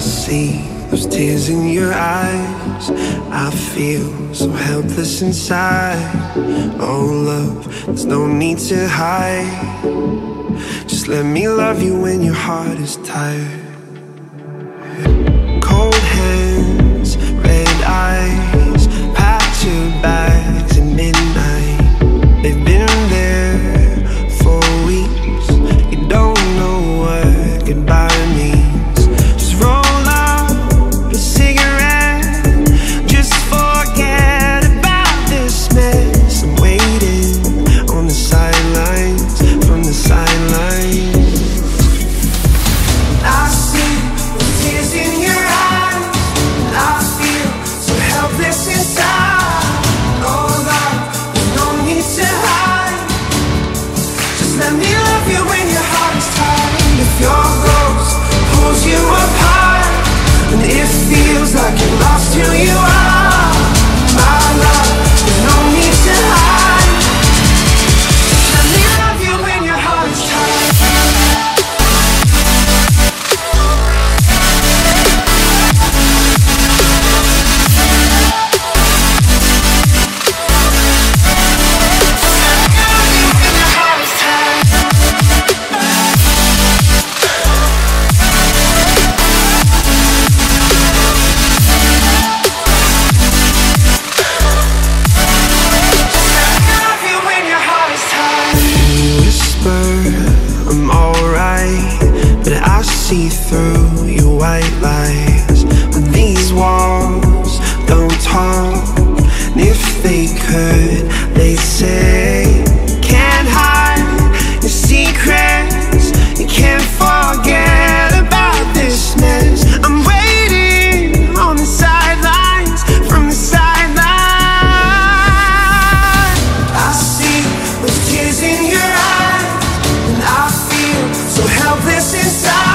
see those tears in your eyes. I feel so helpless inside. Oh, love, there's no need to hide. Just let me love you when your heart is tired. Let me love you when your heart is tired. If your ghost pulls you apart, see through your white lies. But these walls don't talk. And if they could, they'd say Can't hide your secrets. You can't forget about this mess. I'm waiting on the sidelines From the sidelines. I see those tears in your eyes And I feel so helpless inside.